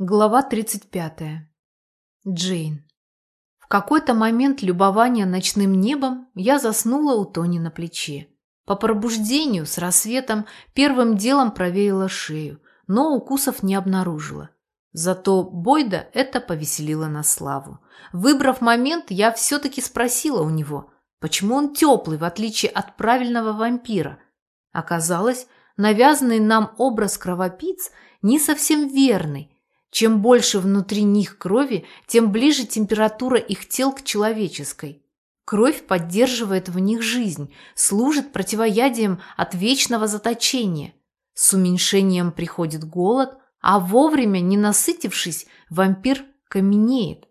Глава 35. Джейн. В какой-то момент любования ночным небом я заснула у Тони на плече. По пробуждению с рассветом первым делом проверила шею, но укусов не обнаружила. Зато Бойда это повеселило на славу. Выбрав момент, я все-таки спросила у него, почему он теплый, в отличие от правильного вампира. Оказалось, навязанный нам образ кровопийц не совсем верный, чем больше внутри них крови, тем ближе температура их тел к человеческой. Кровь поддерживает в них жизнь, служит противоядием от вечного заточения. С уменьшением приходит голод, а вовремя, не насытившись, вампир каменеет.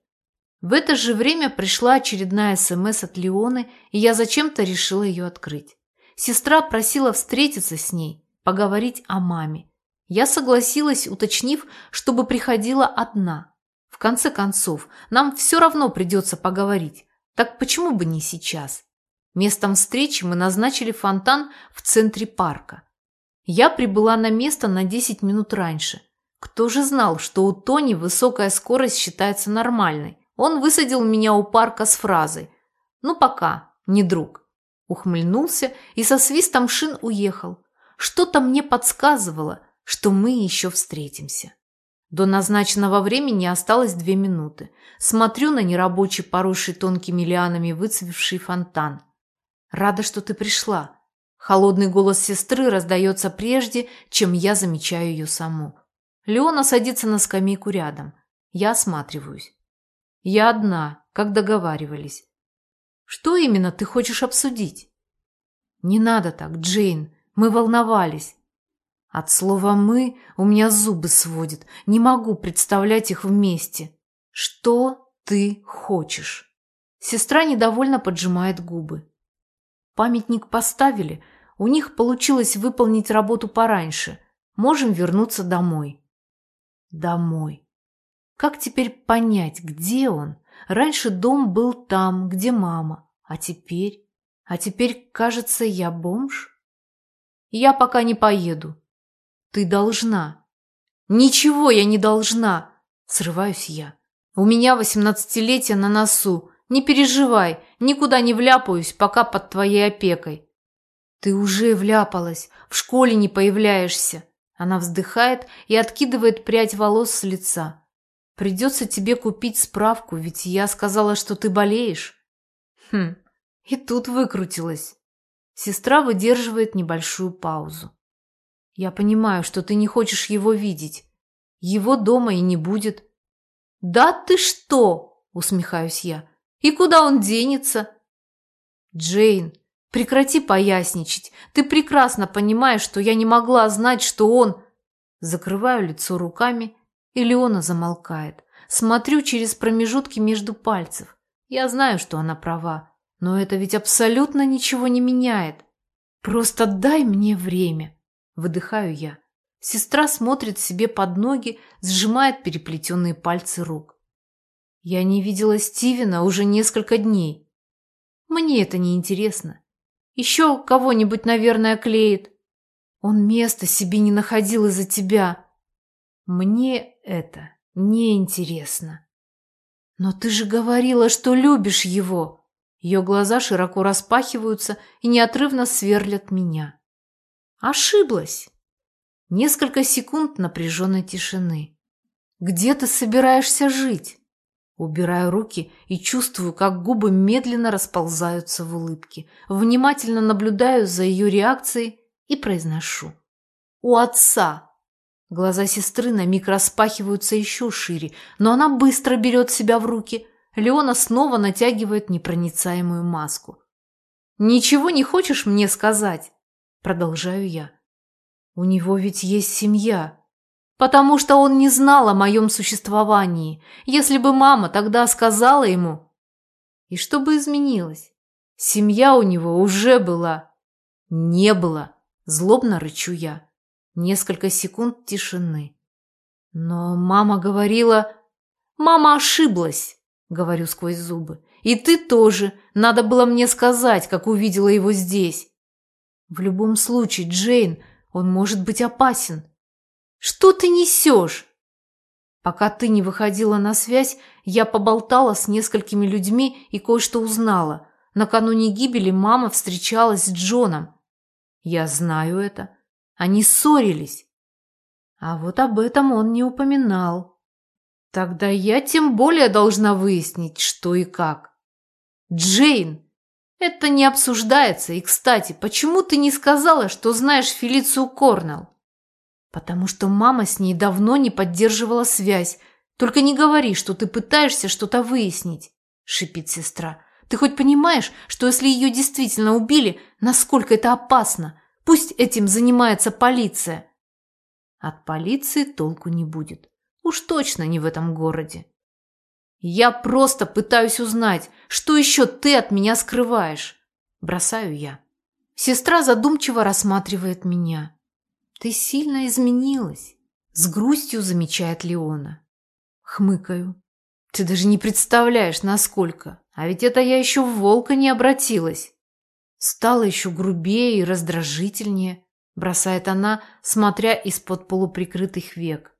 В это же время пришла очередная СМС от Леоны, и я зачем-то решила ее открыть. Сестра просила встретиться с ней, поговорить о маме. Я согласилась, уточнив, чтобы приходила одна. В конце концов, нам все равно придется поговорить. Так почему бы не сейчас? Местом встречи мы назначили фонтан в центре парка. Я прибыла на место на 10 минут раньше. Кто же знал, что у Тони высокая скорость считается нормальной? Он высадил меня у парка с фразой «Ну пока, не друг». Ухмыльнулся и со свистом шин уехал. Что-то мне подсказывало – что мы еще встретимся. До назначенного времени осталось две минуты. Смотрю на нерабочий, поросший тонкими лианами выцвевший фонтан. «Рада, что ты пришла». Холодный голос сестры раздается прежде, чем я замечаю ее саму. Леона садится на скамейку рядом. Я осматриваюсь. Я одна, как договаривались. Что именно ты хочешь обсудить? Не надо так, Джейн. Мы волновались. От слова «мы» у меня зубы сводят. Не могу представлять их вместе. Что ты хочешь? Сестра недовольно поджимает губы. Памятник поставили. У них получилось выполнить работу пораньше. Можем вернуться домой. Домой. Как теперь понять, где он? Раньше дом был там, где мама. А теперь? А теперь, кажется, я бомж? Я пока не поеду. Ты должна. Ничего я не должна. Срываюсь я. У меня восемнадцатилетие на носу. Не переживай, никуда не вляпаюсь, пока под твоей опекой. Ты уже вляпалась, в школе не появляешься. Она вздыхает и откидывает прядь волос с лица. Придется тебе купить справку, ведь я сказала, что ты болеешь. Хм, и тут выкрутилась. Сестра выдерживает небольшую паузу. Я понимаю, что ты не хочешь его видеть. Его дома и не будет. Да ты что? Усмехаюсь я. И куда он денется? Джейн, прекрати поясничать. Ты прекрасно понимаешь, что я не могла знать, что он... Закрываю лицо руками, и Леона замолкает. Смотрю через промежутки между пальцев. Я знаю, что она права, но это ведь абсолютно ничего не меняет. Просто дай мне время. Выдыхаю я. Сестра смотрит себе под ноги, сжимает переплетенные пальцы рук. Я не видела Стивена уже несколько дней. Мне это не интересно. Еще кого-нибудь, наверное, клеит. Он места себе не находил из-за тебя. Мне это не интересно. Но ты же говорила, что любишь его. Ее глаза широко распахиваются и неотрывно сверлят меня. Ошиблась. Несколько секунд напряженной тишины. Где ты собираешься жить? Убираю руки и чувствую, как губы медленно расползаются в улыбке. Внимательно наблюдаю за ее реакцией и произношу. У отца. Глаза сестры на миг распахиваются еще шире, но она быстро берет себя в руки. Леона снова натягивает непроницаемую маску. «Ничего не хочешь мне сказать?» Продолжаю я. У него ведь есть семья. Потому что он не знал о моем существовании. Если бы мама тогда сказала ему... И что бы изменилось? Семья у него уже была. Не было. Злобно рычу я. Несколько секунд тишины. Но мама говорила... Мама ошиблась, говорю сквозь зубы. И ты тоже. Надо было мне сказать, как увидела его здесь. В любом случае, Джейн, он может быть опасен. Что ты несешь? Пока ты не выходила на связь, я поболтала с несколькими людьми и кое-что узнала. Накануне гибели мама встречалась с Джоном. Я знаю это. Они ссорились. А вот об этом он не упоминал. Тогда я тем более должна выяснить, что и как. Джейн, это не обсуждается. И, кстати, почему ты не сказала, что знаешь Фелицию Корнелл? Потому что мама с ней давно не поддерживала связь. Только не говори, что ты пытаешься что-то выяснить, шипит сестра. Ты хоть понимаешь, что если ее действительно убили, насколько это опасно? Пусть этим занимается полиция. От полиции толку не будет. Уж точно не в этом городе. Я просто пытаюсь узнать, что еще ты от меня скрываешь. Бросаю я. Сестра задумчиво рассматривает меня. Ты сильно изменилась. С грустью замечает Леона. Хмыкаю. Ты даже не представляешь, насколько. А ведь это я еще в волка не обратилась. Стала еще грубее и раздражительнее, бросает она, смотря из-под полуприкрытых век.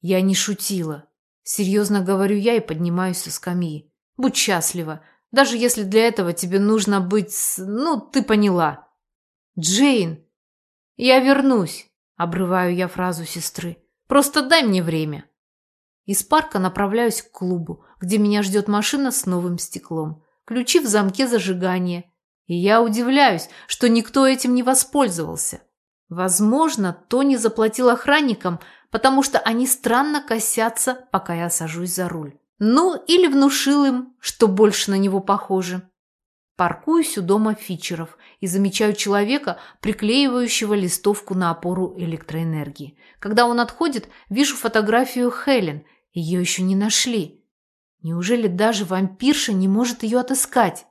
Я не шутила. Серьезно говорю я и поднимаюсь со скамьи. Будь счастлива, даже если для этого тебе нужно быть... Ну, ты поняла. Джейн, я вернусь, обрываю я фразу сестры. Просто дай мне время. Из парка направляюсь к клубу, где меня ждет машина с новым стеклом. Ключи в замке зажигания. И я удивляюсь, что никто этим не воспользовался. Возможно, Тони заплатил охранникам, потому что они странно косятся, пока я сажусь за руль. Ну, или внушил им, что больше на него похоже. Паркуюсь у дома Фичеров и замечаю человека, приклеивающего листовку на опору электроэнергии. Когда он отходит, вижу фотографию Хелен. Ее еще не нашли. Неужели даже вампирша не может ее отыскать?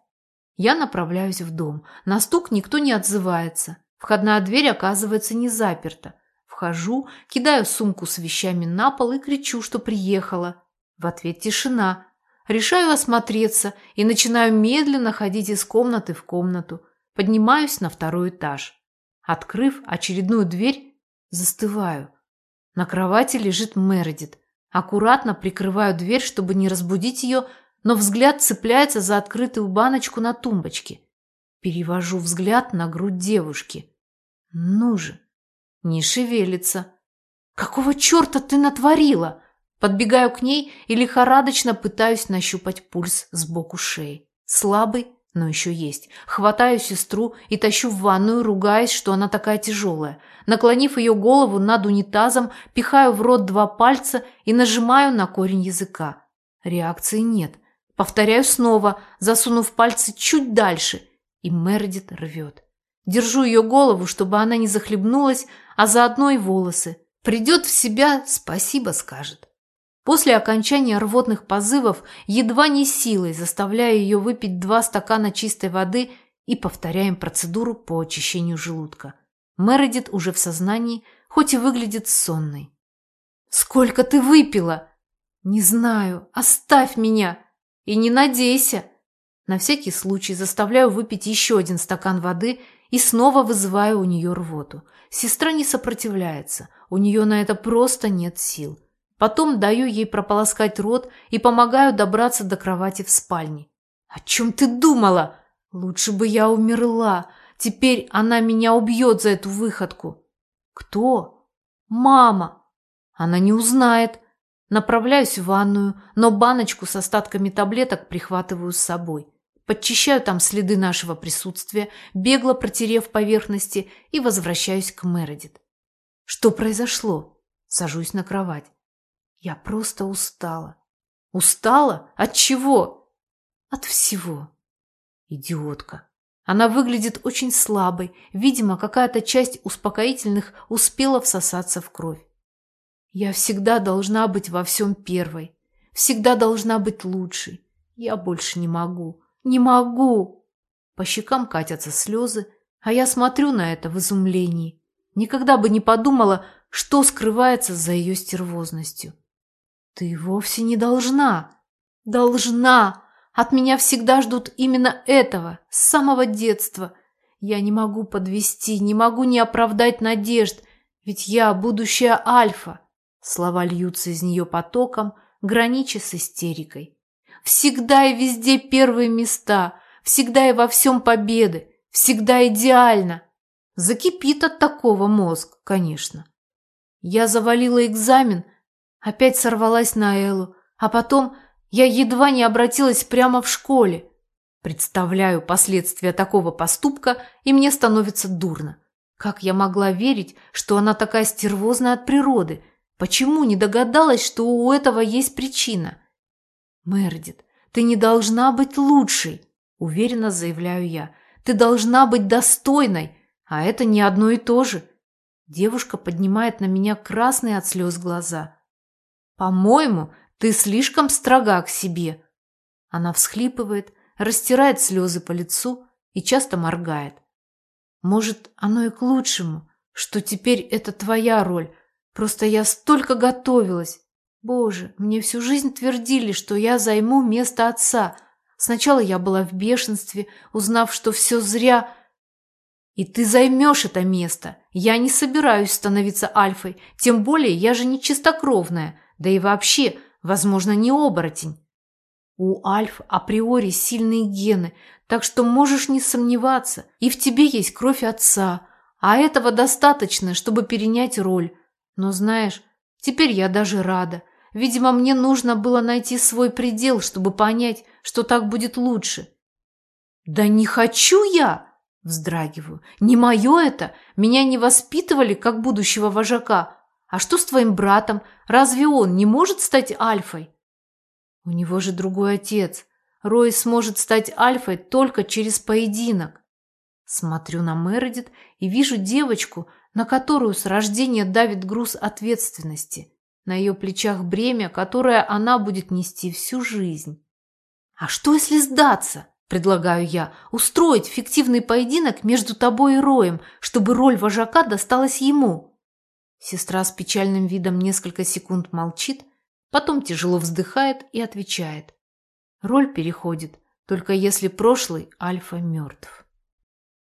Я направляюсь в дом. На стук никто не отзывается. Входная дверь оказывается не заперта. Вхожу, кидаю сумку с вещами на пол и кричу, что приехала. В ответ тишина. Решаю осмотреться и начинаю медленно ходить из комнаты в комнату. Поднимаюсь на второй этаж. Открыв очередную дверь, застываю. На кровати лежит Мередит. Аккуратно прикрываю дверь, чтобы не разбудить ее, но взгляд цепляется за открытую баночку на тумбочке. Перевожу взгляд на грудь девушки. Ну же, не шевелится. Какого черта ты натворила? Подбегаю к ней и лихорадочно пытаюсь нащупать пульс сбоку шеи. Слабый, но еще есть. Хватаю сестру и тащу в ванную, ругаясь, что она такая тяжелая. Наклонив ее голову над унитазом, пихаю в рот два пальца и нажимаю на корень языка. Реакции нет. Повторяю снова, засунув пальцы чуть дальше, и Мередит рвет. Держу ее голову, чтобы она не захлебнулась, а заодно и волосы. Придет в себя, спасибо скажет. После окончания рвотных позывов едва не силой заставляю ее выпить два стакана чистой воды и повторяем процедуру по очищению желудка. Мередит уже в сознании, хоть и выглядит сонной. «Сколько ты выпила?» «Не знаю. Оставь меня!» «И не надейся!» На всякий случай заставляю выпить еще один стакан воды и снова вызываю у нее рвоту. Сестра не сопротивляется, у нее на это просто нет сил. Потом даю ей прополоскать рот и помогаю добраться до кровати в спальне. «О чем ты думала? Лучше бы я умерла. Теперь она меня убьет за эту выходку». «Кто?» «Мама». «Она не узнает». Направляюсь в ванную, но баночку с остатками таблеток прихватываю с собой. Подчищаю там следы нашего присутствия, бегло протерев поверхности и возвращаюсь к Мередит. Что произошло? Сажусь на кровать. Я просто устала. Устала? От чего? От всего. Идиотка. Она выглядит очень слабой. Видимо, какая-то часть успокоительных успела всосаться в кровь. Я всегда должна быть во всем первой. Всегда должна быть лучшей. Я больше не могу. Не могу. По щекам катятся слезы, а я смотрю на это в изумлении. Никогда бы не подумала, что скрывается за ее стервозностью. Ты вовсе не должна. Должна. От меня всегда ждут именно этого, с самого детства. Я не могу подвести, не могу не оправдать надежд, ведь я будущая Альфа. Слова льются из нее потоком, гранича с истерикой. Всегда и везде первые места, всегда и во всем победы, всегда идеально. Закипит от такого мозг, конечно. Я завалила экзамен, опять сорвалась на Эллу, а потом я едва не обратилась прямо в школе. Представляю последствия такого поступка, и мне становится дурно. Как я могла верить, что она такая стервозная от природы? Почему не догадалась, что у этого есть причина? Мердит, ты не должна быть лучшей, уверенно заявляю я. Ты должна быть достойной, а это не одно и то же. Девушка поднимает на меня красные от слез глаза. По-моему, ты слишком строга к себе. Она всхлипывает, растирает слезы по лицу и часто моргает. Может, оно и к лучшему, что теперь это твоя роль. Просто я столько готовилась. Боже, мне всю жизнь твердили, что я займу место отца. Сначала я была в бешенстве, узнав, что все зря. И ты займешь это место. Я не собираюсь становиться альфой, тем более я же не чистокровная, да и вообще, возможно, не оборотень. У Альф априори сильные гены, так что можешь не сомневаться, и в тебе есть кровь отца, а этого достаточно, чтобы перенять роль. Но знаешь, теперь я даже рада. Видимо, мне нужно было найти свой предел, чтобы понять, что так будет лучше. «Да не хочу я!» – вздрагиваю. «Не мое это! Меня не воспитывали как будущего вожака. А что с твоим братом? Разве он не может стать альфой?» У него же другой отец. Рой сможет стать альфой только через поединок. Смотрю на Мередит и вижу девочку, на которую с рождения давит груз ответственности. На ее плечах бремя, которое она будет нести всю жизнь. «А что, если сдаться?» – предлагаю я. «Устроить фиктивный поединок между тобой и Роем, чтобы роль вожака досталась ему». Сестра с печальным видом несколько секунд молчит, Потом тяжело вздыхает и отвечает. Роль переходит, только если прошлый альфа мертв.